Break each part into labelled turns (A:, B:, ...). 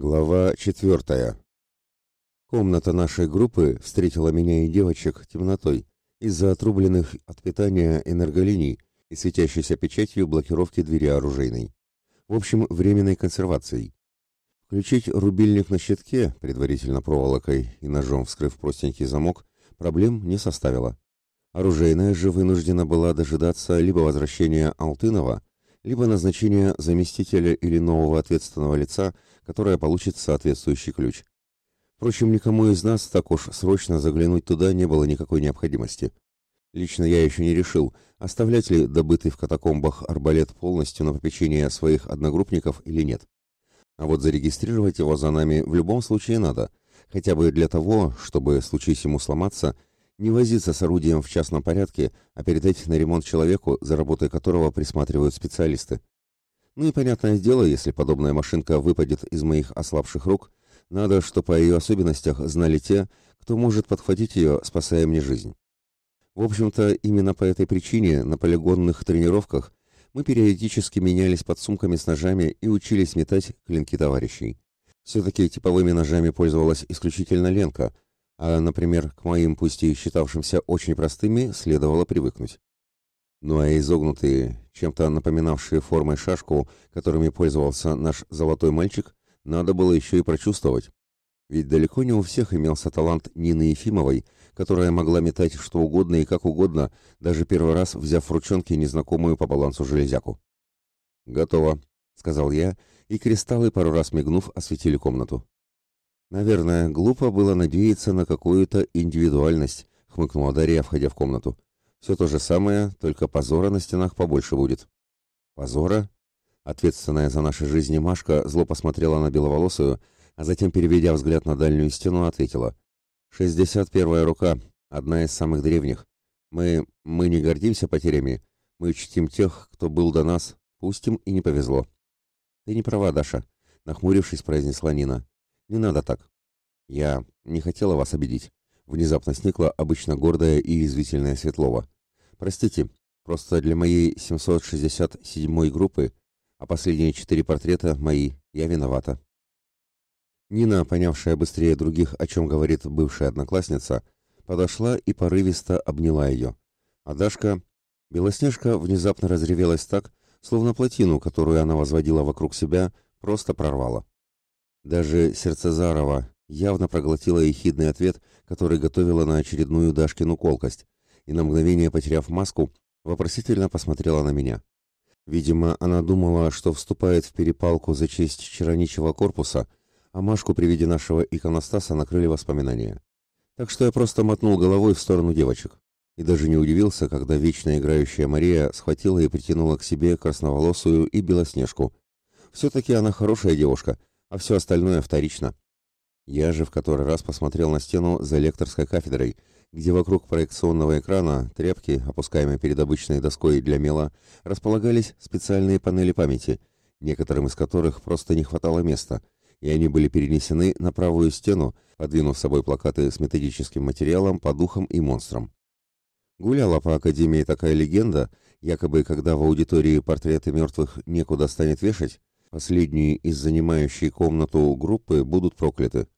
A: Глава четвертая. Комната нашей группы встретила меня и девочек темнотой из-за отрубленных от питания энерголиний и светящейся печатью блокировки двери оружейной. В общем, временной консервацией. Включить рубильник на щитке, предварительно проволокой и ножом вскрыв простенький замок, проблем не составило. Оружейная же вынуждена была дожидаться либо возвращения Алтынова, либо назначения заместителя или нового ответственного лица, которое получит соответствующий ключ. Впрочем, никому из нас так уж срочно заглянуть туда не было никакой необходимости. Лично я еще не решил, оставлять ли добытый в катакомбах арбалет полностью на попечение своих одногруппников или нет. А вот зарегистрировать его за нами в любом случае надо, хотя бы для того, чтобы, случись ему сломаться, не возиться с орудием в частном порядке, а передать на ремонт человеку, за работой которого присматривают специалисты. Ну и понятное дело, если подобная машинка выпадет из моих ослабших рук, надо, чтобы о ее особенностях знали те, кто может подхватить ее, спасая мне жизнь. В общем-то, именно по этой причине на полигонных тренировках мы периодически менялись под сумками с ножами и учились метать клинки товарищей. Все-таки типовыми ножами пользовалась исключительно Ленка – а, например, к моим, пусть и считавшимся очень простыми, следовало привыкнуть. Ну а изогнутые, чем-то напоминавшие формой шашку, которыми пользовался наш золотой мальчик, надо было еще и прочувствовать. Ведь далеко не у всех имелся талант Нины Ефимовой, которая могла метать что угодно и как угодно, даже первый раз взяв в ручонки незнакомую по балансу железяку. «Готово», — сказал я, и кристаллы, пару раз мигнув, осветили комнату. Наверное, глупо было надеяться на какую-то индивидуальность, хмыкнула Дарья, входя в комнату. Все то же самое, только позора на стенах побольше будет. Позора? Ответственная за наши жизни Машка зло посмотрела на беловолосую, а затем, переведя взгляд на дальнюю стену, ответила. «Шестьдесят первая рука, одна из самых древних. Мы... мы не гордимся потерями. Мы чтим тех, кто был до нас, пусть им и не повезло». «Ты не права, Даша», — нахмурившись, произнесла Нина. Не надо так. Я не хотела вас обидеть. Внезапно сникла обычно гордая и извительная Светлова. Простите, просто для моей 767-й группы, а последние четыре портрета мои, я виновата. Нина, понявшая быстрее других, о чем говорит бывшая одноклассница, подошла и порывисто обняла ее. А Дашка... Белоснежка внезапно разревелась так, словно плотину, которую она возводила вокруг себя, просто прорвала. Даже Сердцезарова явно проглотила ехидный ответ, который готовила на очередную Дашкину колкость, и на мгновение, потеряв маску, вопросительно посмотрела на меня. Видимо, она думала, что вступает в перепалку за честь чароничего корпуса, а Машку при виде нашего иконостаса накрыли воспоминания. Так что я просто мотнул головой в сторону девочек. И даже не удивился, когда вечно играющая Мария схватила и притянула к себе красноволосую и белоснежку. Все-таки она хорошая девушка, а все остальное вторично. Я же в который раз посмотрел на стену за лекторской кафедрой, где вокруг проекционного экрана, тряпки, опускаемой перед обычной доской для мела, располагались специальные панели памяти, некоторым из которых просто не хватало места, и они были перенесены на правую стену, подвинув с собой плакаты с методическим материалом по духам и монстрам. Гуляла по Академии такая легенда, якобы когда в аудитории портреты мертвых некуда станет вешать, Последние из занимающей комнату группы будут прокляты.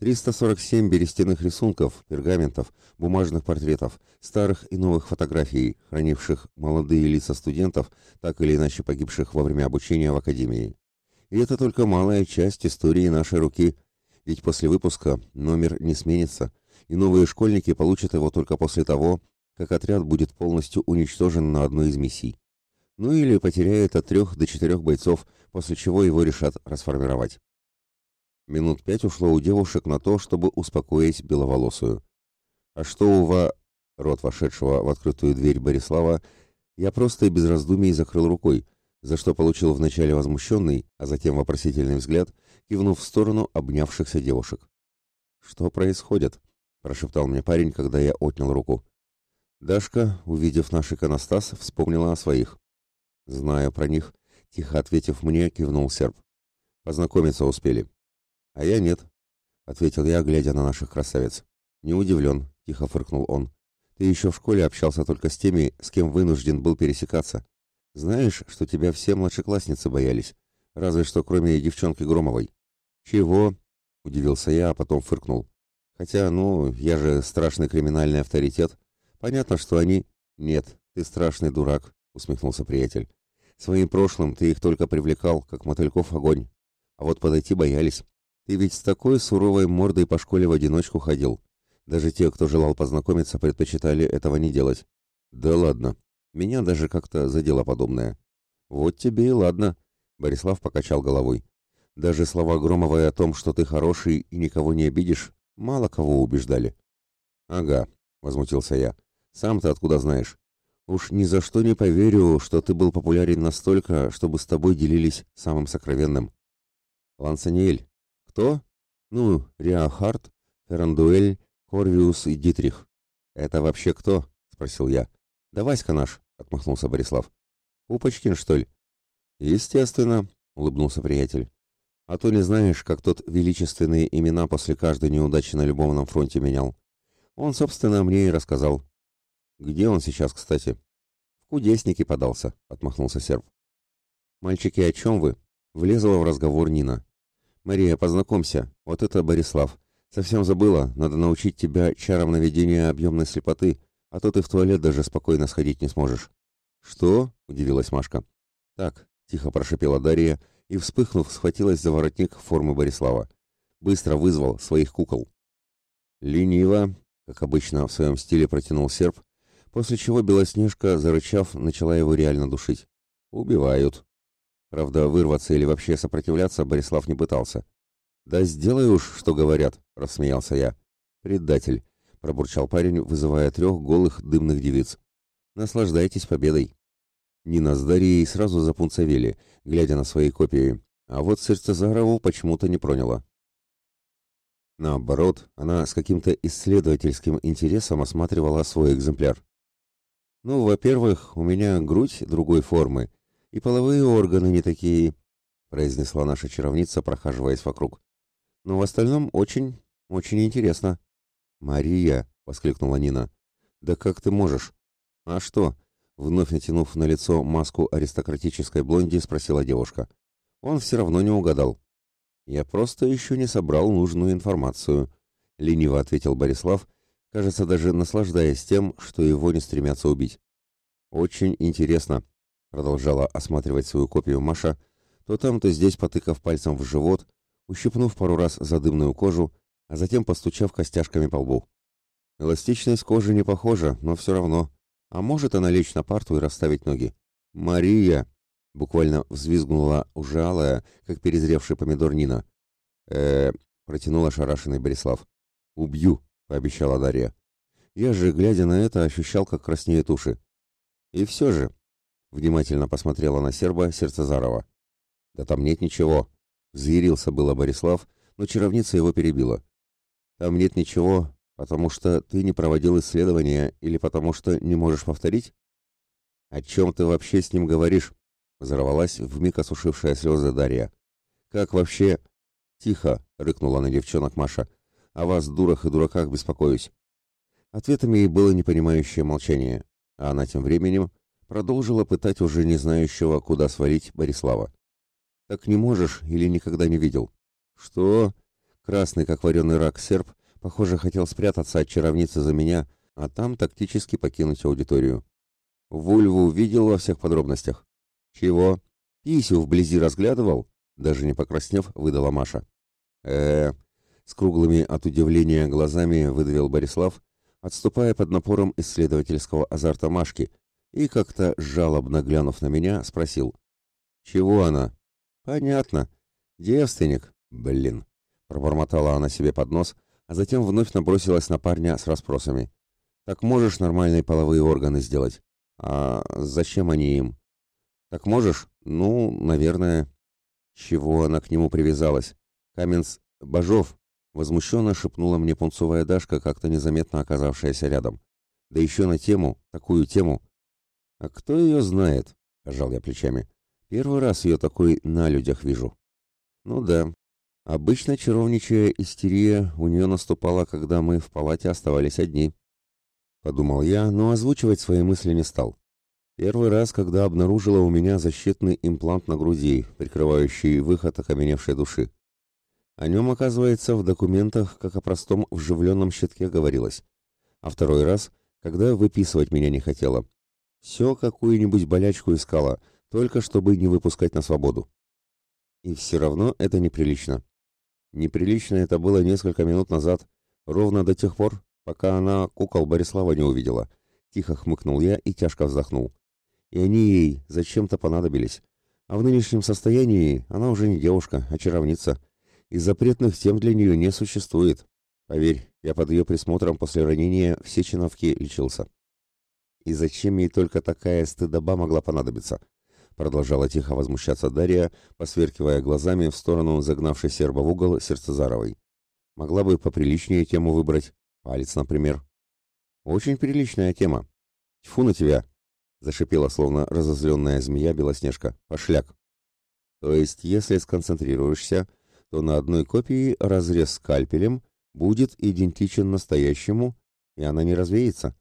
A: 347 берестяных рисунков, пергаментов, бумажных портретов, старых и новых фотографий, хранивших молодые лица студентов, так или иначе погибших во время обучения в академии. И это только малая часть истории нашей руки, ведь после выпуска номер не сменится, и новые школьники получат его только после того, как отряд будет полностью уничтожен на одной из миссий ну или потеряет от трех до четырех бойцов, после чего его решат расформировать. Минут пять ушло у девушек на то, чтобы успокоить беловолосую. А что у ва... Рот вошедшего в открытую дверь Борислава я просто и без раздумий закрыл рукой, за что получил вначале возмущенный, а затем вопросительный взгляд, кивнув в сторону обнявшихся девушек. «Что происходит?» – прошептал мне парень, когда я отнял руку. Дашка, увидев наш иконостас, вспомнила о своих. «Знаю про них», — тихо ответив мне, кивнул серб. «Познакомиться успели». «А я нет», — ответил я, глядя на наших красавиц. «Не удивлен», — тихо фыркнул он. «Ты еще в школе общался только с теми, с кем вынужден был пересекаться. Знаешь, что тебя все младшеклассницы боялись, разве что кроме девчонки Громовой. Чего? Удивился я, а потом фыркнул. Хотя, ну, я же страшный криминальный авторитет. Понятно, что они... Нет, ты страшный дурак, усмехнулся приятель. Своим прошлым ты их только привлекал, как мотыльков огонь. А вот подойти боялись. Ты ведь с такой суровой мордой по школе в одиночку ходил. Даже те, кто желал познакомиться, предпочитали этого не делать. Да ладно. Меня даже как-то задело подобное. Вот тебе и ладно, Борислав покачал головой. Даже слова Громовой о том, что ты хороший и никого не обидишь, мало кого убеждали. Ага, возмутился я. Сам ты откуда знаешь? Уж ни за что не поверю, что ты был популярен настолько, чтобы с тобой делились самым сокровенным. Лансаниэль. Кто? Ну, Риахард, Феррандуэль, Корвиус и Дитрих. Это вообще кто? Спросил я. Да Васька наш, отмахнулся Борислав. Пупочкин, что ли? Естественно, улыбнулся приятель. А то не знаешь, как тот величественные имена после каждой неудачи на любовном фронте менял. Он, собственно, мне и рассказал. Где он сейчас, кстати? В кудесники подался, отмахнулся серб. Мальчики, о чем вы? Влезла в разговор Нина. Мария, познакомься, вот это Борислав. Совсем забыла, надо научить тебя чарам наведения объемной слепоты, а то ты в туалет даже спокойно сходить не сможешь. Что? удивилась Машка. Так, тихо прошипела Дарья и, вспыхнув, схватилась за воротник формы Борислава. Быстро вызвал своих кукол. Лениво, как обычно в своем стиле протянул серп, после чего Белоснежка, зарычав, начала его реально душить. Убивают. Правда, вырваться или вообще сопротивляться Борислав не пытался. «Да сделай уж, что говорят», — рассмеялся я. «Предатель», — пробурчал парень, вызывая трех голых дымных девиц. «Наслаждайтесь победой». Нина с Дарьей сразу запунцовели, глядя на свои копии, а вот сердце Зарову почему-то не проняло. Наоборот, она с каким-то исследовательским интересом осматривала свой экземпляр. «Ну, во-первых, у меня грудь другой формы, и половые органы не такие», произнесла наша чаровница, прохаживаясь вокруг. «Но в остальном очень, очень интересно». «Мария!» — воскликнула Нина. «Да как ты можешь?» «А что?» Вновь натянув на лицо маску аристократической блонди, спросила девушка. Он все равно не угадал. «Я просто еще не собрал нужную информацию», — лениво ответил Борислав, кажется, даже наслаждаясь тем, что его не стремятся убить. «Очень интересно», — продолжала осматривать свою копию Маша, то там, то здесь потыкав пальцем в живот, ущипнув пару раз за дымную кожу, а затем постучав костяшками по лбу. Эластичность кожи не похожа, но все равно. А может она лечь на парту и расставить ноги? «Мария!» — буквально взвизгнула уже алая, как перезревший помидор Нина. э протянула шарашенный Борислав. «Убью!» — пообещала Дарья. Я же, глядя на это, ощущал, как краснеют уши. «И все же...» — внимательно посмотрела на серба Сердцезарова. «Да там нет ничего!» — взъярился было Борислав, но чаровница его перебила. «Там нет ничего, Потому что ты не проводил исследования или потому что не можешь повторить? О чем ты вообще с ним говоришь? Взорвалась вмиг осушившая слезы Дарья. Как вообще... Тихо, рыкнула на девчонок Маша. О вас, дурах и дураках, беспокоюсь. Ответом ей было непонимающее молчание, а она тем временем продолжила пытать уже не знающего, куда свалить Борислава. «Так не можешь или никогда не видел?» «Что?» Красный, как вареный рак, серп Похоже, хотел спрятаться от чаровницы за меня, а там тактически покинуть аудиторию. Вульву видел во всех подробностях. Чего? Писю вблизи разглядывал? Даже не покраснев, выдала Маша. э, -э с круглыми от удивления глазами выдавил Борислав, отступая под напором исследовательского азарта Машки, и как-то жалобно глянув на меня, спросил. «Чего она?» «Понятно. Девственник. Блин». Пробормотала она себе под нос, а затем вновь набросилась на парня с расспросами. «Так можешь нормальные половые органы сделать?» «А зачем они им?» «Так можешь?» «Ну, наверное». Чего она к нему привязалась? Каменс... Бажов! Возмущенно шепнула мне пунцовая Дашка, как-то незаметно оказавшаяся рядом. Да еще на тему, такую тему. «А кто ее знает?» — пожал я плечами. «Первый раз ее такой на людях вижу». «Ну да, Обычно чаровничая истерия у нее наступала, когда мы в палате оставались одни. Подумал я, но озвучивать свои мысли не стал. Первый раз, когда обнаружила у меня защитный имплант на груди, прикрывающий выход окаменевшей души. О нем, оказывается, в документах, как о простом вживленном щитке говорилось. А второй раз, когда выписывать меня не хотела. Все какую-нибудь болячку искала, только чтобы не выпускать на свободу. И все равно это неприлично. Неприлично это было несколько минут назад, ровно до тех пор, пока она кукол Борислава не увидела. Тихо хмыкнул я и тяжко вздохнул. И они ей зачем-то понадобились. А в нынешнем состоянии она уже не девушка, а чаровница. И запретных тем для нее не существует. Поверь, я под ее присмотром после ранения в Сеченовке лечился. И зачем ей только такая стыдоба могла понадобиться? Продолжала тихо возмущаться Дарья, посверкивая глазами в сторону загнавшей серба в угол Сердцезаровой. Могла бы поприличнее тему выбрать. Палец, например. Очень приличная тема. Тьфу на тебя! Зашипела, словно разозленная змея Белоснежка. Пошляк. То есть, если сконцентрируешься, то на одной копии разрез скальпелем будет идентичен настоящему, и она не развеется.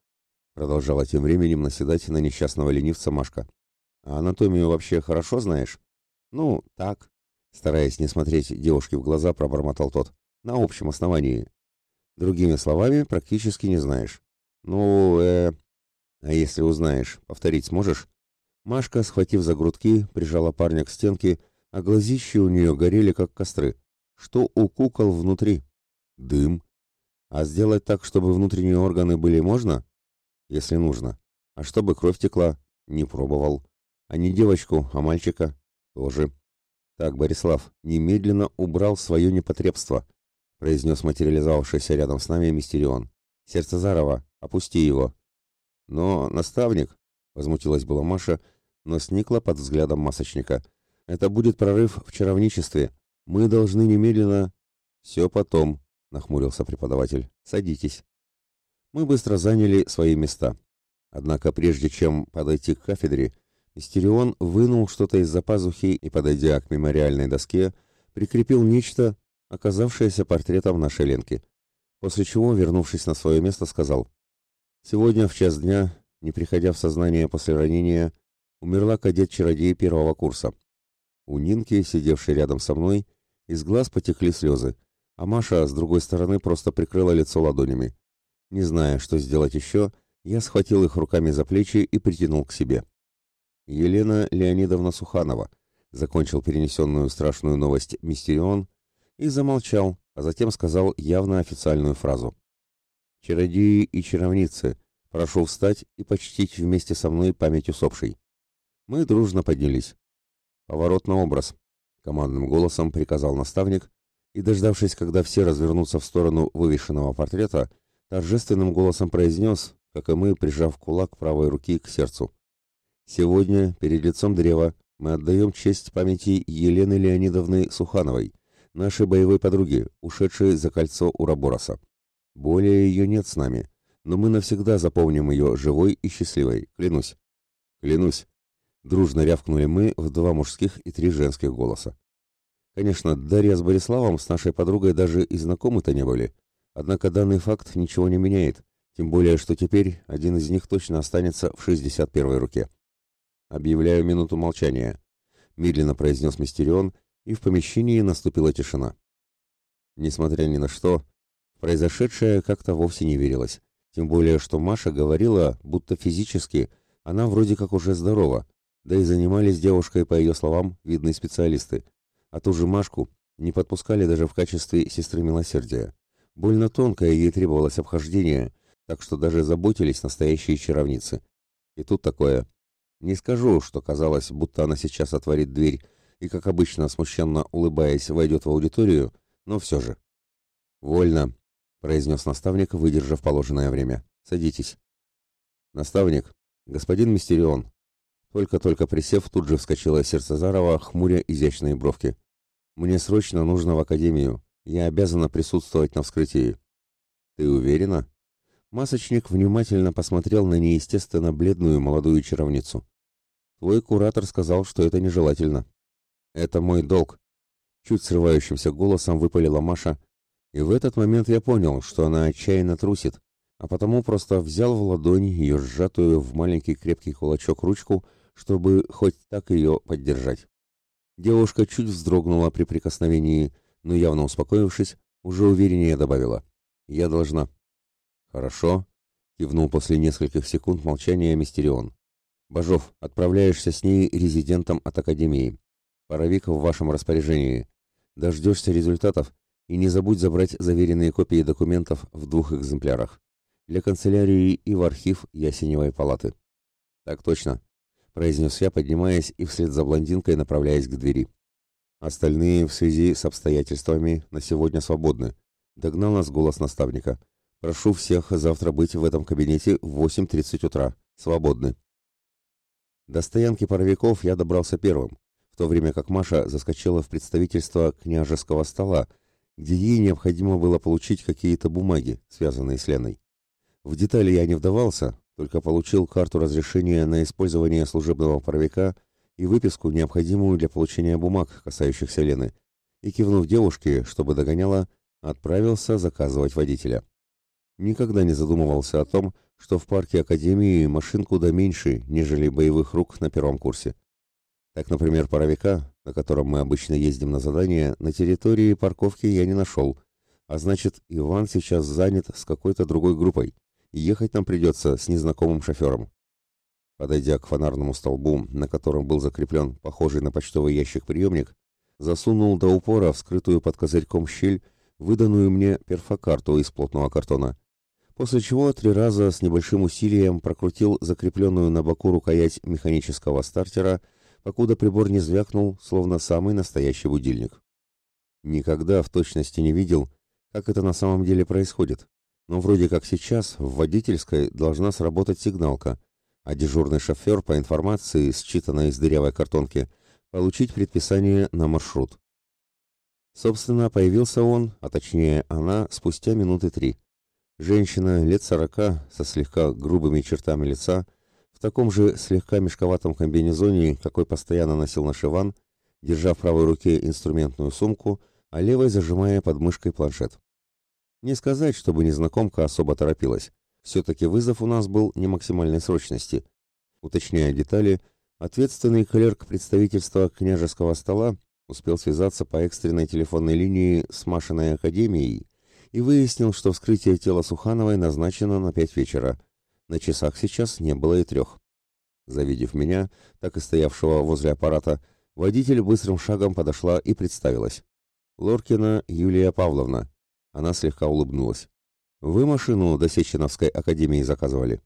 A: Продолжала тем временем наседать на несчастного ленивца Машка. А анатомию вообще хорошо знаешь? Ну, так. Стараясь не смотреть девушке в глаза, пробормотал тот. На общем основании. Другими словами, практически не знаешь. Ну, э... А если узнаешь, повторить сможешь? Машка, схватив за грудки, прижала парня к стенке, а глазища у нее горели, как костры. Что у кукол внутри? Дым. А сделать так, чтобы внутренние органы были можно? Если нужно. А чтобы кровь текла? Не пробовал. А не девочку, а мальчика? Тоже. Так, Борислав, немедленно убрал свое непотребство, произнес материализовавшийся рядом с нами Мистерион. Сердце Зарова, опусти его. Но, наставник, возмутилась была Маша, но сникла под взглядом масочника. Это будет прорыв в чаровничестве. Мы должны немедленно... Все потом, нахмурился преподаватель. Садитесь. Мы быстро заняли свои места. Однако прежде чем подойти к кафедре, Мистерион вынул что-то из-за пазухи и, подойдя к мемориальной доске, прикрепил нечто, оказавшееся портретом нашей Ленки. После чего, вернувшись на свое место, сказал, «Сегодня в час дня, не приходя в сознание после ранения, умерла кадет-чародей первого курса. У Нинки, сидевшей рядом со мной, из глаз потекли слезы, а Маша, с другой стороны, просто прикрыла лицо ладонями. Не зная, что сделать еще, я схватил их руками за плечи и притянул к себе. Елена Леонидовна Суханова закончил перенесенную страшную новость Мистерион и замолчал, а затем сказал явно официальную фразу. «Чародеи и чаровницы, прошу встать и почтить вместе со мной память усопшей». Мы дружно поднялись. «Поворот на образ», — командным голосом приказал наставник, и, дождавшись, когда все развернутся в сторону вывешенного портрета, торжественным голосом произнес, как и мы, прижав кулак правой руки к сердцу. «Сегодня, перед лицом древа, мы отдаем честь памяти Елены Леонидовны Сухановой, нашей боевой подруги, ушедшей за кольцо Урабороса. Более ее нет с нами, но мы навсегда запомним ее живой и счастливой, клянусь». «Клянусь!» Дружно рявкнули мы в два мужских и три женских голоса. Конечно, Дарья с Бориславом с нашей подругой даже и знакомы-то не были. Однако данный факт ничего не меняет, тем более, что теперь один из них точно останется в 61-й руке. «Объявляю минуту молчания», — медленно произнес Мистерион, и в помещении наступила тишина. Несмотря ни на что, произошедшее как-то вовсе не верилось. Тем более, что Маша говорила, будто физически она вроде как уже здорова, да и занимались девушкой, по ее словам, видные специалисты. А ту же Машку не подпускали даже в качестве сестры милосердия. Больно тонкое ей требовалось обхождение, так что даже заботились настоящие чаровницы. И тут такое. Не скажу, что казалось, будто она сейчас отворит дверь и, как обычно, смущенно улыбаясь, войдет в аудиторию, но все же. «Вольно», — произнес наставник, выдержав положенное время. «Садитесь». «Наставник, господин Мистерион». Только-только присев, тут же вскочила сердце Зарова, хмуря изящные бровки. Мне срочно нужно в академию. Я обязана присутствовать на вскрытии. Ты уверена? Масочник внимательно посмотрел на неестественно бледную молодую чаровницу. Твой куратор сказал, что это нежелательно. Это мой долг. Чуть срывающимся голосом выпалила Маша, и в этот момент я понял, что она отчаянно трусит, а потому просто взял в ладонь ее сжатую в маленький крепкий кулачок ручку, чтобы хоть так ее поддержать. Девушка чуть вздрогнула при прикосновении, но явно успокоившись, уже увереннее добавила. «Я должна». «Хорошо», — кивнул после нескольких секунд молчания Мистерион. «Бажов, отправляешься с ней резидентом от Академии. Паровик в вашем распоряжении. Дождешься результатов и не забудь забрать заверенные копии документов в двух экземплярах. Для канцелярии и в архив Ясеневой палаты». «Так точно», — произнес я, поднимаясь и вслед за блондинкой направляясь к двери. Остальные в связи с обстоятельствами на сегодня свободны. Догнал нас голос наставника. Прошу всех завтра быть в этом кабинете в 8.30 утра. Свободны. До стоянки паровиков я добрался первым, в то время как Маша заскочила в представительство княжеского стола, где ей необходимо было получить какие-то бумаги, связанные с Леной. В детали я не вдавался, только получил карту разрешения на использование служебного паровика и выписку, необходимую для получения бумаг, касающихся Лены, и, кивнув девушке, чтобы догоняла, отправился заказывать водителя. Никогда не задумывался о том, что в парке Академии машин куда меньше, нежели боевых рук на первом курсе. Так, например, паровика, на котором мы обычно ездим на задания, на территории парковки я не нашел, а значит, Иван сейчас занят с какой-то другой группой, и ехать нам придется с незнакомым шофером. Подойдя к фонарному столбу, на котором был закреплен похожий на почтовый ящик приемник, засунул до упора вскрытую под козырьком щель, выданную мне перфокарту из плотного картона, после чего три раза с небольшим усилием прокрутил закрепленную на боку рукоять механического стартера, покуда прибор не звякнул, словно самый настоящий будильник. Никогда в точности не видел, как это на самом деле происходит, но вроде как сейчас в водительской должна сработать сигналка — а дежурный шофер, по информации, считанной из дырявой картонки, получить предписание на маршрут. Собственно, появился он, а точнее она, спустя минуты три. Женщина лет сорока, со слегка грубыми чертами лица, в таком же слегка мешковатом комбинезоне, какой постоянно носил наш Иван, держа в правой руке инструментную сумку, а левой зажимая под мышкой планшет. Не сказать, чтобы незнакомка особо торопилась. Все-таки вызов у нас был не максимальной срочности. Уточняя детали, ответственный клерк представительства княжеского стола успел связаться по экстренной телефонной линии с Машиной академией и выяснил, что вскрытие тела Сухановой назначено на пять вечера. На часах сейчас не было и трех. Завидев меня, так и стоявшего возле аппарата, водитель быстрым шагом подошла и представилась. Лоркина Юлия Павловна. Она слегка улыбнулась. Вы машину до Сеченовской академии заказывали?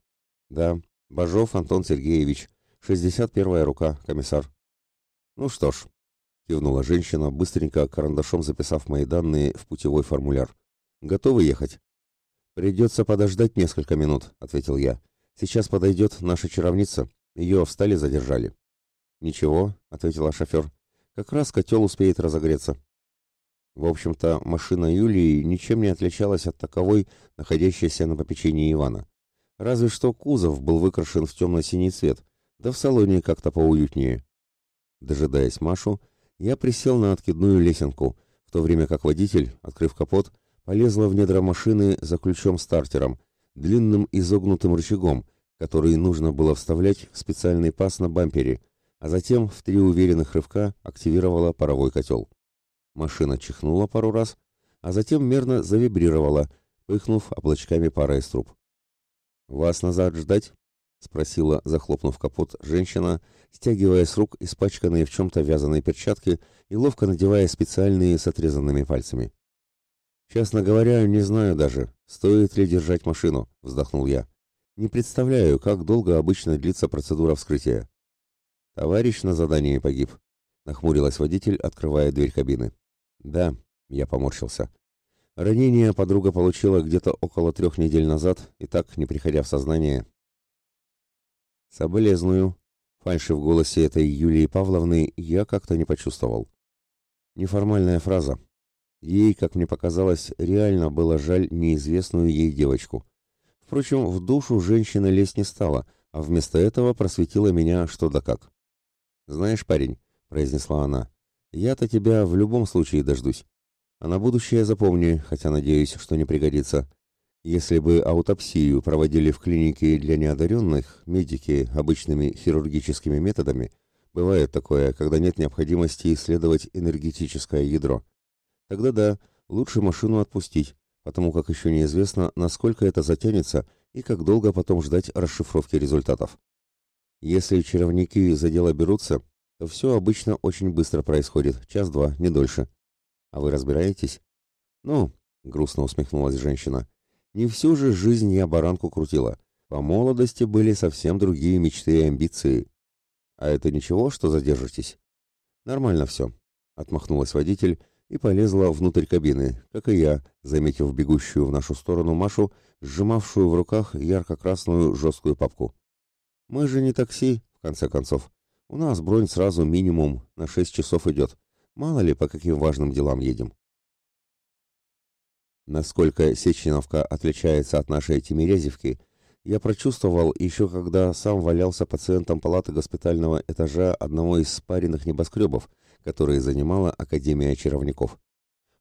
A: Да. Бажов Антон Сергеевич. 61-я рука, комиссар. Ну что ж, кивнула женщина, быстренько карандашом записав мои данные в путевой формуляр. Готовы ехать? Придется подождать несколько минут, ответил я. Сейчас подойдет наша чаровница. Ее встали задержали. Ничего, ответила шофер. Как раз котел успеет разогреться. В общем-то, машина Юлии ничем не отличалась от таковой, находящейся на попечении Ивана. Разве что кузов был выкрашен в темно-синий цвет, да в салоне как-то поуютнее. Дожидаясь Машу, я присел на откидную лесенку, в то время как водитель, открыв капот, полезла в недра машины за ключом-стартером, длинным изогнутым рычагом, который нужно было вставлять в специальный паз на бампере, а затем в три уверенных рывка активировала паровой котел. Машина чихнула пару раз, а затем мерно завибрировала, пыхнув облачками пара из труб. «Вас назад ждать?» — спросила, захлопнув капот, женщина, стягивая с рук испачканные в чем-то вязаные перчатки и ловко надевая специальные с отрезанными пальцами. «Честно говоря, не знаю даже, стоит ли держать машину», — вздохнул я. «Не представляю, как долго обычно длится процедура вскрытия». «Товарищ на задании погиб», — нахмурилась водитель, открывая дверь кабины. Да, я поморщился. Ранение подруга получила где-то около трех недель назад, и так, не приходя в сознание. Соболезную. Фальши в голосе этой Юлии Павловны я как-то не почувствовал. Неформальная фраза. Ей, как мне показалось, реально было жаль неизвестную ей девочку. Впрочем, в душу женщина лезть не стала, а вместо этого просветила меня что да как. «Знаешь, парень», — произнесла она, я-то тебя в любом случае дождусь. А на будущее запомни, хотя надеюсь, что не пригодится. Если бы аутопсию проводили в клинике для неодаренных, медики обычными хирургическими методами, бывает такое, когда нет необходимости исследовать энергетическое ядро. Тогда да, лучше машину отпустить, потому как еще неизвестно, насколько это затянется и как долго потом ждать расшифровки результатов. Если чаровники за дело берутся, все обычно очень быстро происходит, час-два, не дольше. А вы разбираетесь? Ну, грустно усмехнулась женщина, не всю же жизнь я баранку крутила. По молодости были совсем другие мечты и амбиции. А это ничего, что задержитесь? Нормально все, отмахнулась водитель и полезла внутрь кабины, как и я, заметив бегущую в нашу сторону Машу, сжимавшую в руках ярко-красную жесткую папку. Мы же не такси, в конце концов. У нас бронь сразу минимум на шесть часов идет. Мало ли, по каким важным делам едем. Насколько Сеченовка отличается от нашей Тимирязевки, я прочувствовал еще когда сам валялся пациентом палаты госпитального этажа одного из спаренных небоскребов, которые занимала Академия чаровников.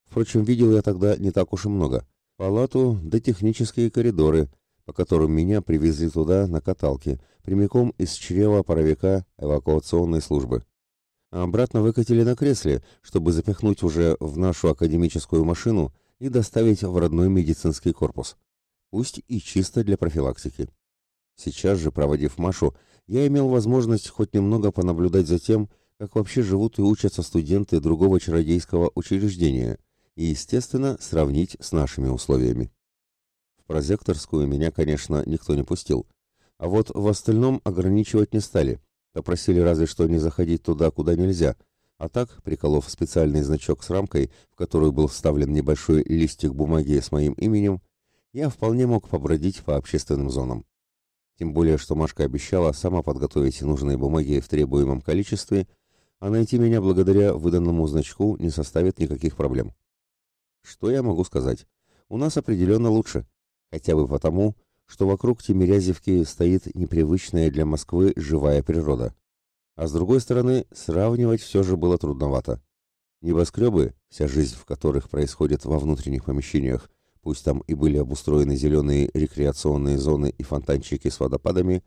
A: Впрочем, видел я тогда не так уж и много. Палату да технические коридоры, по которым меня привезли туда на каталке, прямиком из чрева паровика эвакуационной службы. А обратно выкатили на кресле, чтобы запихнуть уже в нашу академическую машину и доставить в родной медицинский корпус. Пусть и чисто для профилактики. Сейчас же, проводив Машу, я имел возможность хоть немного понаблюдать за тем, как вообще живут и учатся студенты другого чародейского учреждения, и, естественно, сравнить с нашими условиями. Прозекторскую меня, конечно, никто не пустил, а вот в остальном ограничивать не стали, попросили разве что не заходить туда, куда нельзя, а так, приколов специальный значок с рамкой, в которую был вставлен небольшой листик бумаги с моим именем, я вполне мог побродить по общественным зонам. Тем более, что Машка обещала сама подготовить нужные бумаги в требуемом количестве, а найти меня благодаря выданному значку не составит никаких проблем. Что я могу сказать? У нас определенно лучше. Хотя бы потому, что вокруг Тимирязевки стоит непривычная для Москвы живая природа. А с другой стороны, сравнивать все же было трудновато. Небоскребы, вся жизнь в которых происходит во внутренних помещениях, пусть там и были обустроены зеленые рекреационные зоны и фонтанчики с водопадами,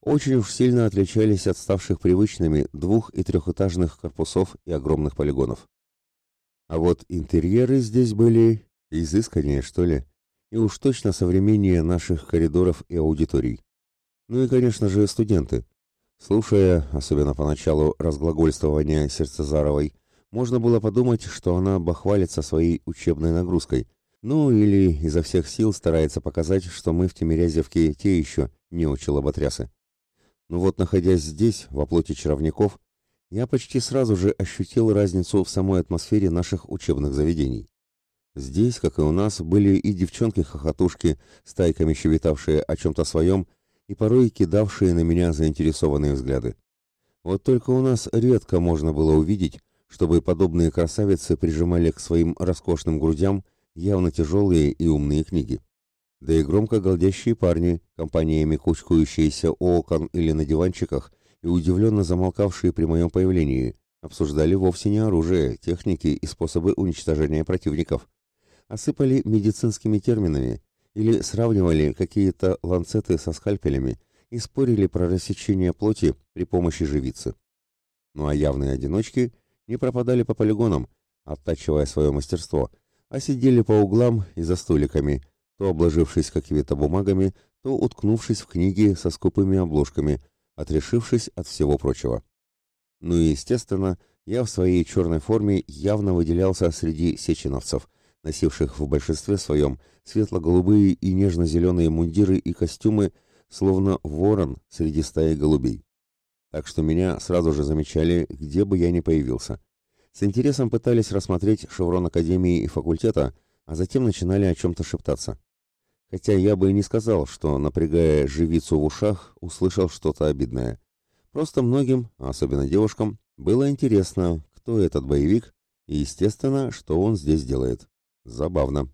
A: очень уж сильно отличались от ставших привычными двух- и трехэтажных корпусов и огромных полигонов. А вот интерьеры здесь были изысканнее, что ли, и уж точно современнее наших коридоров и аудиторий. Ну и, конечно же, студенты – Слушая, особенно поначалу, разглагольствования Сердцезаровой, можно было подумать, что она бахвалится своей учебной нагрузкой, ну или изо всех сил старается показать, что мы в Тимирязевке те еще не учи лоботрясы. Но вот находясь здесь, во плоти чаровников, я почти сразу же ощутил разницу в самой атмосфере наших учебных заведений. Здесь, как и у нас, были и девчонки-хохотушки, стайками щебетавшие о чем-то своем и порой кидавшие на меня заинтересованные взгляды. Вот только у нас редко можно было увидеть, чтобы подобные красавицы прижимали к своим роскошным грудям явно тяжелые и умные книги. Да и громко голдящие парни, компаниями кучкующиеся у окон или на диванчиках и удивленно замолкавшие при моем появлении, обсуждали вовсе не оружие, техники и способы уничтожения противников. Осыпали медицинскими терминами, или сравнивали какие-то ланцеты со скальпелями и спорили про рассечение плоти при помощи живицы. Ну а явные одиночки не пропадали по полигонам, оттачивая свое мастерство, а сидели по углам и за столиками, то обложившись какими-то бумагами, то уткнувшись в книги со скупыми обложками, отрешившись от всего прочего. Ну и, естественно, я в своей черной форме явно выделялся среди сеченовцев, носивших в большинстве своем светло-голубые и нежно-зеленые мундиры и костюмы, словно ворон среди стаи голубей. Так что меня сразу же замечали, где бы я ни появился. С интересом пытались рассмотреть шеврон Академии и факультета, а затем начинали о чем-то шептаться. Хотя я бы и не сказал, что, напрягая живицу в ушах, услышал что-то обидное. Просто многим, особенно девушкам, было интересно, кто этот боевик и, естественно, что он здесь делает. Забавно.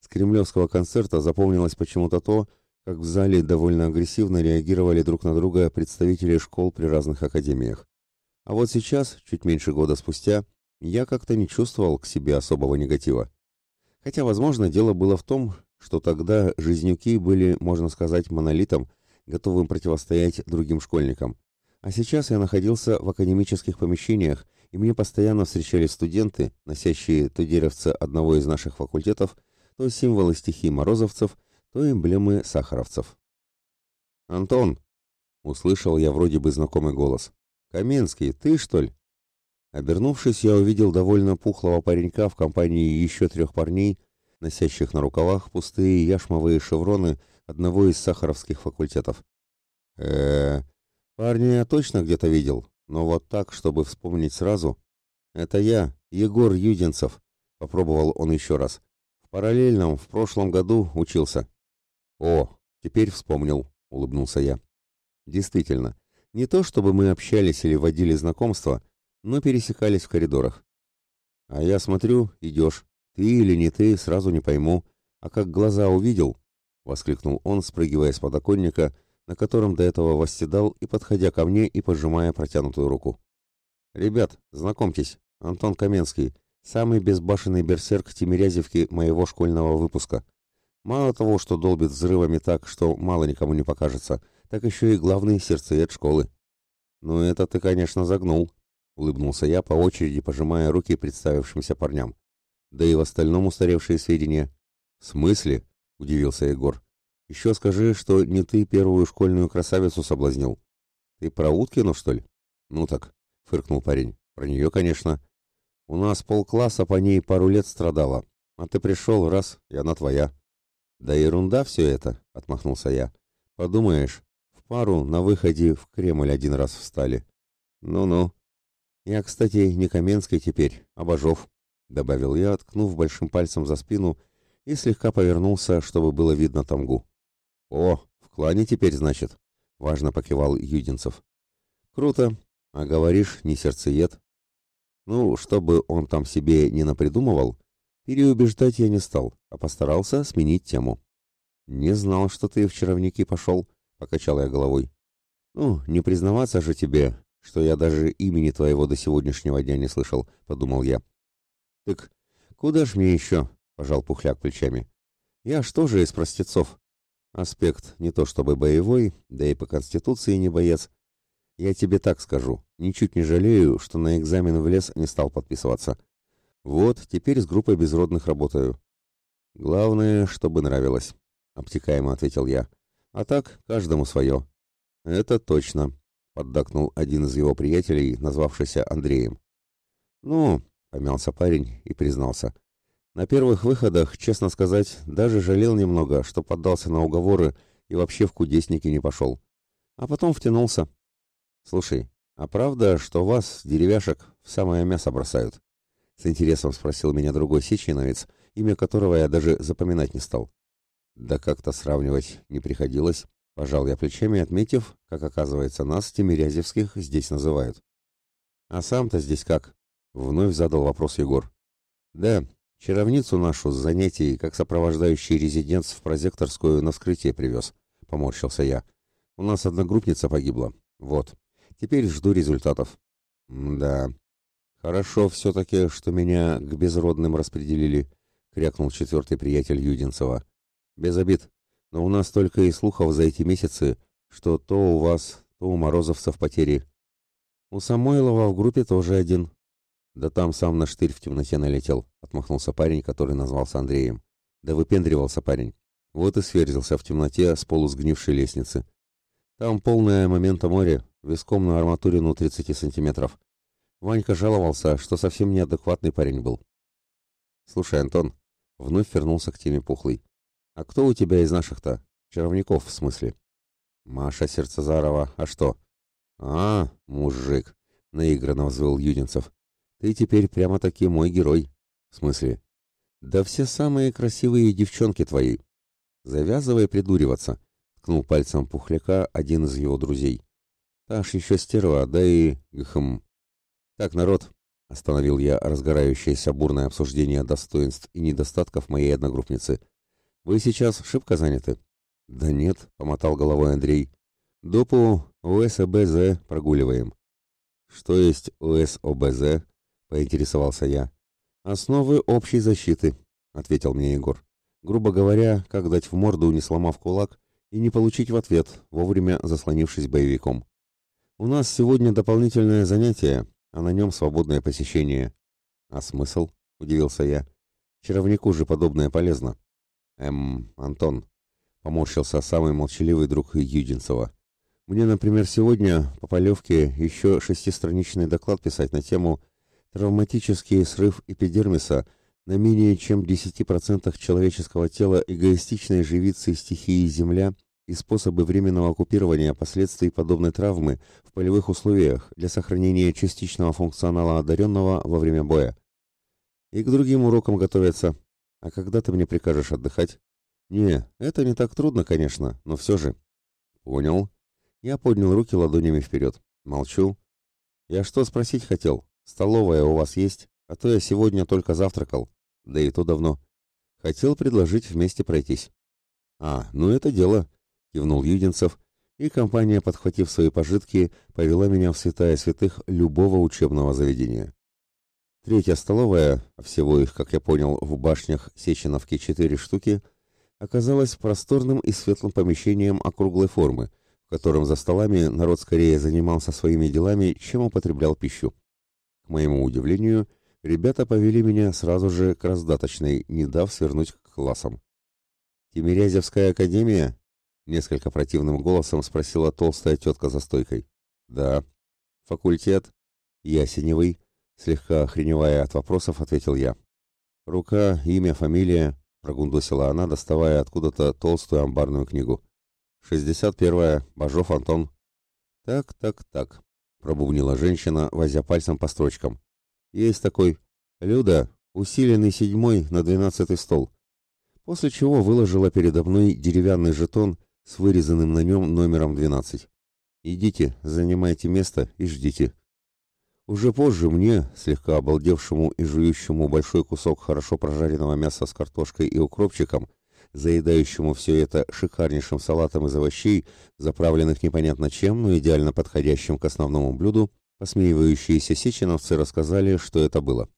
A: С кремлевского концерта запомнилось почему-то то, как в зале довольно агрессивно реагировали друг на друга представители школ при разных академиях. А вот сейчас, чуть меньше года спустя, я как-то не чувствовал к себе особого негатива. Хотя, возможно, дело было в том, что тогда жизнюки были, можно сказать, монолитом, готовым противостоять другим школьникам. А сейчас я находился в академических помещениях и мне постоянно встречались студенты, носящие то деревце одного из наших факультетов, то символы стихий морозовцев, то эмблемы сахаровцев. «Антон!» — услышал я вроде бы знакомый голос. «Каменский, ты, что ли?» Обернувшись, я увидел довольно пухлого паренька в компании еще трех парней, носящих на рукавах пустые яшмовые шевроны одного из сахаровских факультетов. э, -э парня я точно где-то видел, но вот так, чтобы вспомнить сразу... Это я, Егор Юдинцев, попробовал он еще раз. В параллельном, в прошлом году учился. О, теперь вспомнил, улыбнулся я. Действительно, не то чтобы мы общались или водили знакомства, но пересекались в коридорах. А я смотрю, идешь. Ты или не ты, сразу не пойму. А как глаза увидел, — воскликнул он, спрыгивая с подоконника, на котором до этого восседал и подходя ко мне и пожимая протянутую руку. «Ребят, знакомьтесь, Антон Каменский, самый безбашенный берсерк Тимирязевки моего школьного выпуска. Мало того, что долбит взрывами так, что мало никому не покажется, так еще и главный сердцеед школы». «Ну это ты, конечно, загнул», — улыбнулся я, по очереди пожимая руки представившимся парням. «Да и в остальном устаревшие сведения». «В смысле?» — удивился Егор. Еще скажи, что не ты первую школьную красавицу соблазнил. Ты про Уткину, что ли? Ну так, фыркнул парень. Про нее, конечно. У нас полкласса по ней пару лет страдала. А ты пришел раз, и она твоя. Да ерунда все это, отмахнулся я. Подумаешь, в пару на выходе в Кремль один раз встали. Ну-ну. Я, кстати, не Каменский теперь, а Бажов, добавил я, ткнув большим пальцем за спину и слегка повернулся, чтобы было видно тамгу. «О, в клане теперь, значит?» — важно покивал Юдинцев. «Круто. А говоришь, не сердцеед?» Ну, чтобы он там себе не напридумывал, переубеждать я не стал, а постарался сменить тему. «Не знал, что ты в чаровники пошел», — покачал я головой. «Ну, не признаваться же тебе, что я даже имени твоего до сегодняшнего дня не слышал», — подумал я. «Так куда ж мне еще?» — пожал Пухляк плечами. «Я что же из простецов? Аспект не то чтобы боевой, да и по конституции не боец. Я тебе так скажу, ничуть не жалею, что на экзамен в лес не стал подписываться. Вот, теперь с группой безродных работаю. Главное, чтобы нравилось, обтекаемо ответил я. А так, каждому свое. Это точно, поддакнул один из его приятелей, назвавшийся Андреем. Ну, помялся парень и признался. На первых выходах, честно сказать, даже жалел немного, что поддался на уговоры и вообще в кудесники не пошел. А потом втянулся. «Слушай, а правда, что вас, деревяшек, в самое мясо бросают?» С интересом спросил меня другой сеченовец, имя которого я даже запоминать не стал. Да как-то сравнивать не приходилось, пожал я плечами, отметив, как оказывается, нас, Тимирязевских, здесь называют. «А сам-то здесь как?» — вновь задал вопрос Егор. «Да, Чаровницу нашу с занятий, как сопровождающий резиденц в прозекторскую на вскрытие привез. Поморщился я. У нас одногруппница погибла. Вот. Теперь жду результатов. Да. Хорошо все-таки, что меня к безродным распределили, крякнул четвертый приятель Юдинцева. Без обид. Но у нас только и слухов за эти месяцы, что то у вас, то у морозовцев потери. У Самойлова в группе тоже один, «Да там сам на штырь в темноте налетел», — отмахнулся парень, который назвался Андреем. «Да выпендривался парень. Вот и сверзился в темноте с полусгнившей лестницы. Там полное момента море, виском на арматурину 30 сантиметров. Ванька жаловался, что совсем неадекватный парень был. «Слушай, Антон», — вновь вернулся к теме пухлый. «А кто у тебя из наших-то? Чаровников, в смысле?» «Маша Сердцезарова. А что?» «А, мужик», — наигранно взвыл Юдинцев. Ты теперь прямо-таки мой герой. В смысле? Да все самые красивые девчонки твои. Завязывай придуриваться, ткнул пальцем пухляка один из его друзей. Таш еще стерва, да и... гхм. Так, народ, остановил я разгорающееся бурное обсуждение достоинств и недостатков моей одногруппницы. Вы сейчас шибко заняты? Да нет, помотал головой Андрей. Допу ОСБЗ прогуливаем. Что есть ОСОБЗ? Поинтересовался я. «Основы общей защиты», — ответил мне Егор. «Грубо говоря, как дать в морду, не сломав кулак, и не получить в ответ, вовремя заслонившись боевиком. У нас сегодня дополнительное занятие, а на нем свободное посещение. А смысл? Удивился я. Чаровнику же подобное полезно. Эм, Антон, поморщился самый молчаливый друг Юдинцева. Мне, например, сегодня по полевке еще шестистраничный доклад писать на тему «Травматический срыв эпидермиса на менее чем 10% человеческого тела эгоистичной живицы стихии Земля и способы временного оккупирования последствий подобной травмы в полевых условиях для сохранения частичного функционала одаренного во время боя. И к другим урокам готовятся. А когда ты мне прикажешь отдыхать? Не, это не так трудно, конечно, но все же. Понял. Я поднял руки ладонями вперед. Молчу. Я что спросить хотел? Столовая у вас есть? А то я сегодня только завтракал. Да и то давно. Хотел предложить вместе пройтись. А, ну это дело кивнул Юдинцев, и компания, подхватив свои пожитки, повела меня в святая святых любого учебного заведения. Третья столовая, а всего их, как я понял, в башнях Сеченовки четыре штуки, оказалась просторным и светлым помещением округлой формы, в котором за столами народ скорее занимался своими делами, чем употреблял пищу. К моему удивлению, ребята повели меня сразу же к раздаточной, не дав свернуть к классам. «Тимирязевская академия?» Несколько противным голосом спросила толстая тетка за стойкой. «Да». «Факультет?» «Ясеневый», слегка охреневая от вопросов, ответил я. «Рука, имя, фамилия», — прогундосила она, доставая откуда-то толстую амбарную книгу. «Шестьдесят первая, Бажов Антон». «Так, так, так», — пробубнила женщина, возя пальцем по строчкам. «Есть такой. Люда, усиленный седьмой на двенадцатый стол». После чего выложила передо мной деревянный жетон с вырезанным на нем номером 12. «Идите, занимайте место и ждите». Уже позже мне, слегка обалдевшему и жующему большой кусок хорошо прожаренного мяса с картошкой и укропчиком, заедающему все это шикарнейшим салатом из овощей, заправленных непонятно чем, но идеально подходящим к основному блюду, посмеивающиеся сеченовцы рассказали, что это было.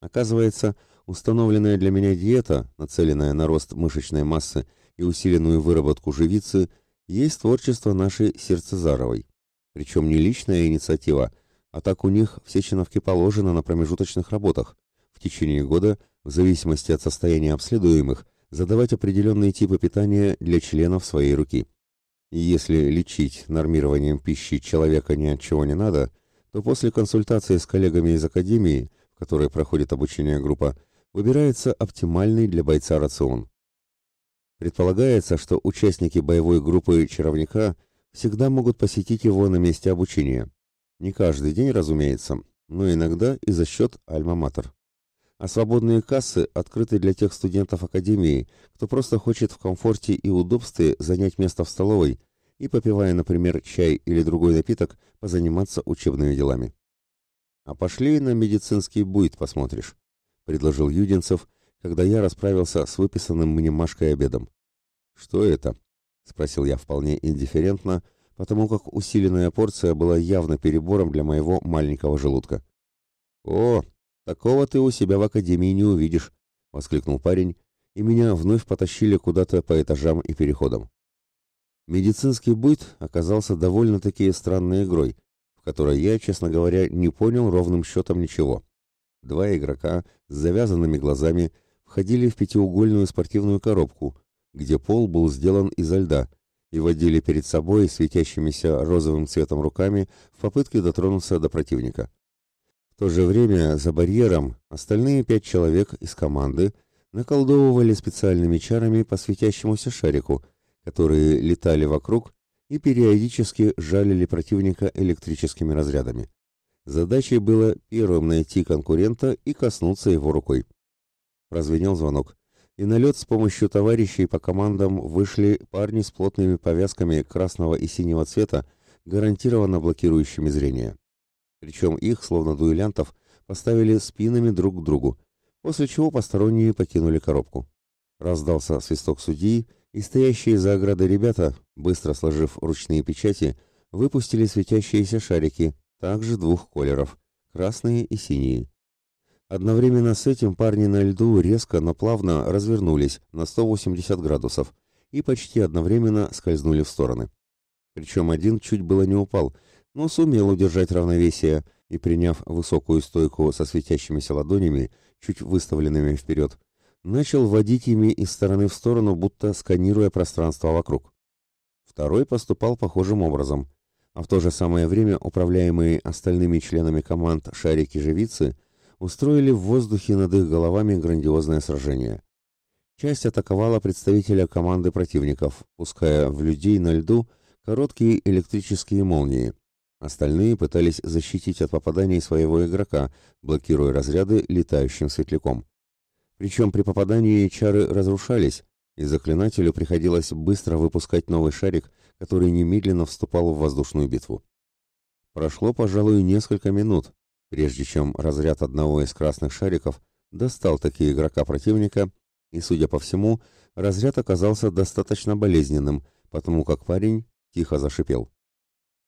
A: Оказывается, установленная для меня диета, нацеленная на рост мышечной массы и усиленную выработку живицы есть творчество нашей Сердцезаровой. Причем не личная инициатива, а так у них в Сеченовке положено на промежуточных работах. В течение года, в зависимости от состояния обследуемых, задавать определенные типы питания для членов своей руки. И если лечить нормированием пищи человека ни от чего не надо, то после консультации с коллегами из академии, в которой проходит обучение группа, выбирается оптимальный для бойца рацион. Предполагается, что участники боевой группы «Чаровника» всегда могут посетить его на месте обучения. Не каждый день, разумеется, но иногда и за счет альма-матер. А свободные кассы открыты для тех студентов Академии, кто просто хочет в комфорте и удобстве занять место в столовой и, попивая, например, чай или другой напиток, позаниматься учебными делами. «А пошли на медицинский буйт посмотришь», — предложил Юдинцев, когда я расправился с выписанным мне Машкой обедом. «Что это?» — спросил я вполне индифферентно, потому как усиленная порция была явно перебором для моего маленького желудка. «О, такого ты у себя в академии не увидишь!» — воскликнул парень, и меня вновь потащили куда-то по этажам и переходам. Медицинский быт оказался довольно-таки странной игрой, в которой я, честно говоря, не понял ровным счетом ничего. Два игрока с завязанными глазами — входили в пятиугольную спортивную коробку, где пол был сделан изо льда, и водили перед собой светящимися розовым цветом руками в попытке дотронуться до противника. В то же время за барьером остальные пять человек из команды наколдовывали специальными чарами по светящемуся шарику, которые летали вокруг и периодически жалили противника электрическими разрядами. Задачей было первым найти конкурента и коснуться его рукой. Прозвенел звонок. И на лед с помощью товарищей по командам вышли парни с плотными повязками красного и синего цвета, гарантированно блокирующими зрение. Причем их, словно дуэлянтов, поставили спинами друг к другу, после чего посторонние покинули коробку. Раздался свисток судьи, и стоящие за оградой ребята, быстро сложив ручные печати, выпустили светящиеся шарики, также двух колеров, красные и синие. Одновременно с этим парни на льду резко, но плавно развернулись на 180 градусов и почти одновременно скользнули в стороны. Причем один чуть было не упал, но сумел удержать равновесие и, приняв высокую стойку со светящимися ладонями, чуть выставленными вперед, начал водить ими из стороны в сторону, будто сканируя пространство вокруг. Второй поступал похожим образом, а в то же самое время управляемые остальными членами команд шарики-живицы устроили в воздухе над их головами грандиозное сражение. Часть атаковала представителя команды противников, пуская в людей на льду короткие электрические молнии. Остальные пытались защитить от попаданий своего игрока, блокируя разряды летающим светляком. Причем при попадании чары разрушались, и заклинателю приходилось быстро выпускать новый шарик, который немедленно вступал в воздушную битву. Прошло, пожалуй, несколько минут, прежде чем разряд одного из красных шариков достал таки игрока противника и, судя по всему, разряд оказался достаточно болезненным, потому как парень тихо зашипел.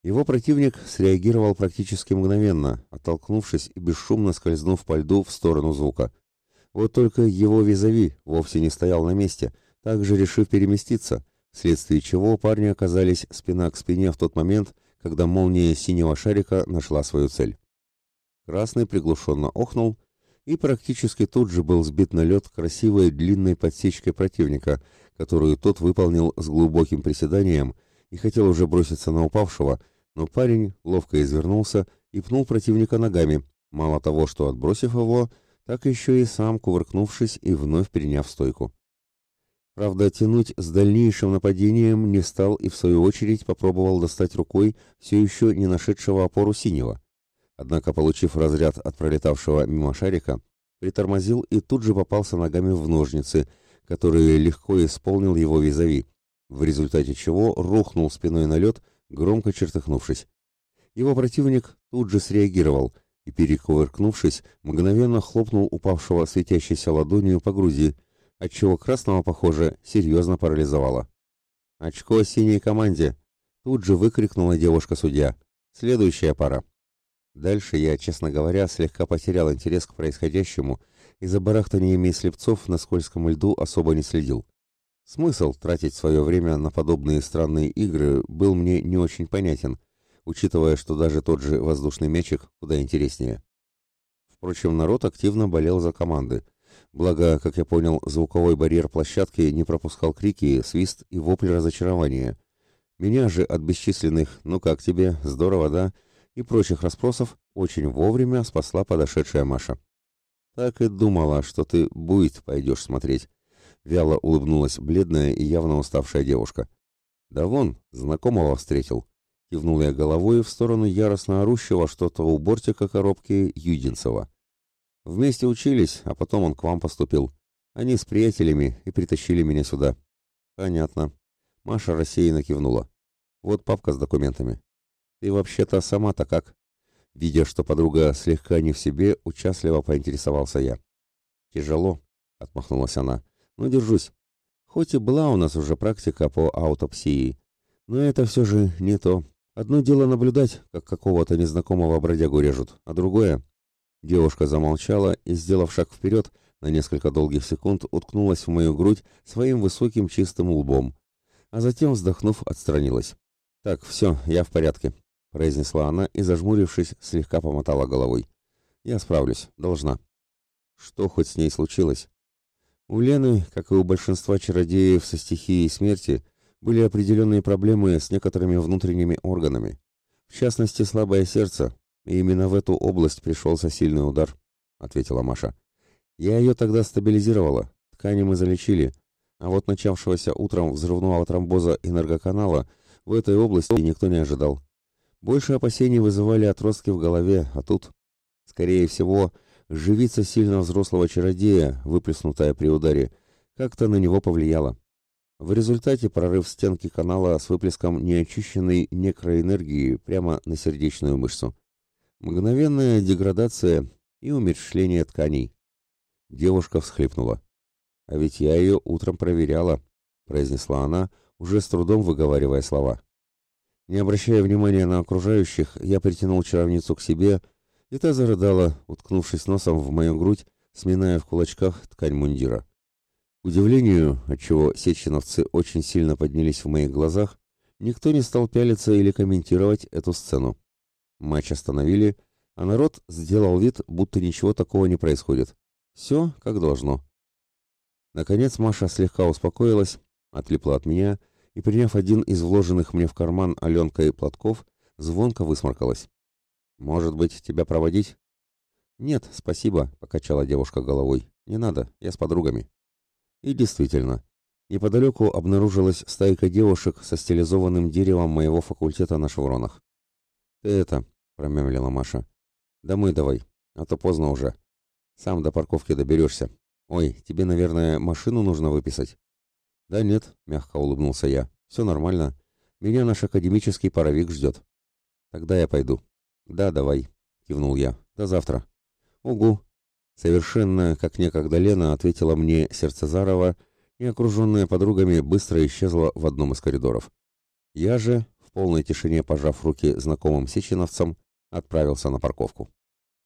A: Его противник среагировал практически мгновенно, оттолкнувшись и бесшумно скользнув по льду в сторону звука. Вот только его визави вовсе не стоял на месте, также решив переместиться, вследствие чего парни оказались спина к спине в тот момент, когда молния синего шарика нашла свою цель. Красный приглушенно охнул и практически тут же был сбит на лед красивой длинной подсечкой противника, которую тот выполнил с глубоким приседанием и хотел уже броситься на упавшего, но парень ловко извернулся и пнул противника ногами, мало того, что отбросив его, так еще и сам кувыркнувшись и вновь приняв стойку. Правда, тянуть с дальнейшим нападением не стал и в свою очередь попробовал достать рукой все еще не нашедшего опору синего. Однако, получив разряд от пролетавшего мимо шарика, притормозил и тут же попался ногами в ножницы, которые легко исполнил его визави, в результате чего рухнул спиной на лед, громко чертыхнувшись. Его противник тут же среагировал и, перекувыркнувшись, мгновенно хлопнул упавшего светящейся ладонью по груди, отчего красного, похоже, серьезно парализовало. «Очко синей команде!» Тут же выкрикнула девушка-судья. «Следующая пара!» Дальше я, честно говоря, слегка потерял интерес к происходящему и за барахтаниями слепцов на скользком льду особо не следил. Смысл тратить свое время на подобные странные игры был мне не очень понятен, учитывая, что даже тот же воздушный мячик куда интереснее. Впрочем, народ активно болел за команды. Благо, как я понял, звуковой барьер площадки не пропускал крики, свист и вопли разочарования. Меня же от бесчисленных «ну как тебе, здорово, да?» и прочих расспросов очень вовремя спасла подошедшая Маша. «Так и думала, что ты будет пойдешь смотреть», — вяло улыбнулась бледная и явно уставшая девушка. «Да вон, знакомого встретил», — кивнул я головой в сторону яростно орущего что-то у бортика коробки Юдинцева. «Вместе учились, а потом он к вам поступил. Они с приятелями и притащили меня сюда». «Понятно». Маша рассеянно кивнула. «Вот папка с документами». Ты вообще-то сама-то как? Видя, что подруга слегка не в себе, участливо поинтересовался я. Тяжело, отмахнулась она. Но держусь. Хоть и была у нас уже практика по аутопсии, но это все же не то. Одно дело наблюдать, как какого-то незнакомого бродягу режут, а другое... Девушка замолчала и, сделав шаг вперед, на несколько долгих секунд уткнулась в мою грудь своим высоким чистым лбом, а затем, вздохнув, отстранилась. «Так, все, я в порядке произнесла она и, зажмурившись, слегка помотала головой. «Я справлюсь, должна». Что хоть с ней случилось? У Лены, как и у большинства чародеев со стихией смерти, были определенные проблемы с некоторыми внутренними органами. В частности, слабое сердце, и именно в эту область пришелся сильный удар, ответила Маша. Я ее тогда стабилизировала, ткани мы залечили, а вот начавшегося утром взрывного тромбоза энергоканала в этой области никто не ожидал. Больше опасений вызывали отростки в голове, а тут, скорее всего, живица сильно взрослого чародея, выплеснутая при ударе, как-то на него повлияла. В результате прорыв стенки канала с выплеском неочищенной некроэнергии прямо на сердечную мышцу. Мгновенная деградация и умерщвление тканей. Девушка всхлипнула. «А ведь я ее утром проверяла», — произнесла она, уже с трудом выговаривая слова. Не обращая внимания на окружающих, я притянул чаровницу к себе, и та зарыдала, уткнувшись носом в мою грудь, сминая в кулачках ткань мундира. К удивлению, отчего сеченовцы очень сильно поднялись в моих глазах, никто не стал пялиться или комментировать эту сцену. Матч остановили, а народ сделал вид, будто ничего такого не происходит. Все как должно. Наконец Маша слегка успокоилась, отлипла от меня и, приняв один из вложенных мне в карман Аленкой платков, звонко высморкалась. «Может быть, тебя проводить?» «Нет, спасибо», — покачала девушка головой. «Не надо, я с подругами». И действительно, неподалеку обнаружилась стайка девушек со стилизованным деревом моего факультета на шевронах. «Ты это», — промямлила Маша, — «домой давай, а то поздно уже. Сам до парковки доберешься. Ой, тебе, наверное, машину нужно выписать?» «Да нет», — мягко улыбнулся я, — «все нормально. Меня наш академический паровик ждет». «Тогда я пойду». «Да, давай», — кивнул я. «До завтра». «Угу», Совершенно, как некогда Лена, ответила мне Сердцезарова и, окруженная подругами, быстро исчезла в одном из коридоров. Я же, в полной тишине пожав руки знакомым сеченовцам, отправился на парковку.